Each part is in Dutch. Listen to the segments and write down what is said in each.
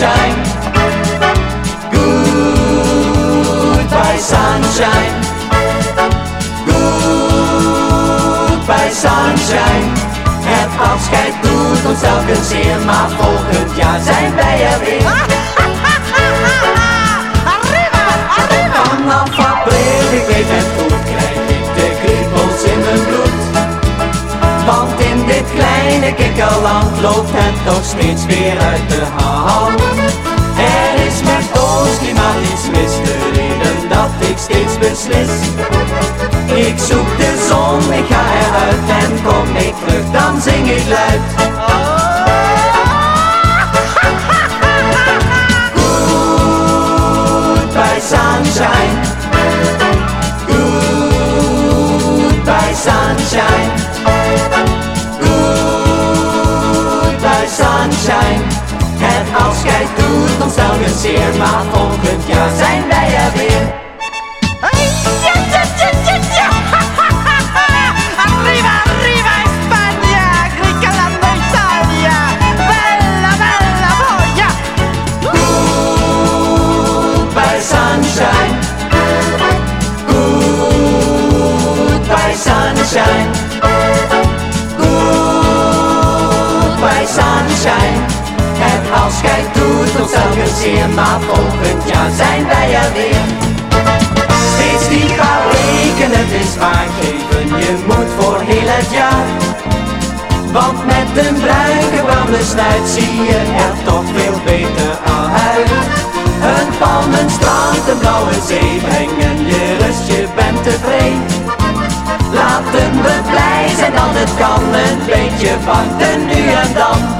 sunshine. Goodbye sunshine. Goodbye sunshine. Het afscheid doet ons elke zeer, maar volgend jaar zijn wij er weer. Vanaf april, ik weet het goed, krijg ik de kriebels in mijn bloed. Want in dit kleine kikkerland loopt het toch steeds weer uit de hand. Ik zoek de zon, ik ga eruit en kom ik terug, dan zing ik luid. Goodbye sunshine. Goodbye sunshine. Goodbye sunshine. Het afscheid doet ons telkens zeer, maar volgend jaar zijn wij er weer. Sunshine. Het afscheid doet ons telkens zeer, maar volgend jaar zijn wij er weer. Steeds die paar het is aangeven, je moet voor heel het jaar. Want met een bruin gebrande snuit zie je er toch veel beter uit. Een palmenstrand, een blauwe zee brengen je rust, je bent tevreden. Laten we blij zijn dat het kan, een beetje warmte nu en dan.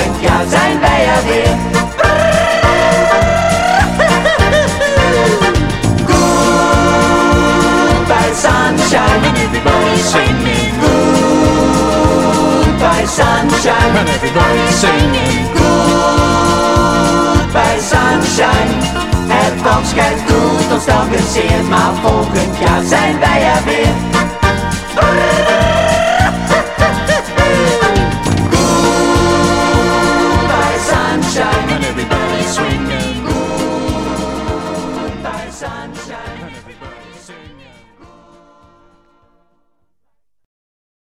Volgend jaar zijn wij er weer. Goodbye sunshine. And everybody's singing, Goodbye sunshine. and everybody's singing. Goodbye sunshine. Het afscheid doet ons telkens zeer, maar volgend jaar zijn wij er sunshine.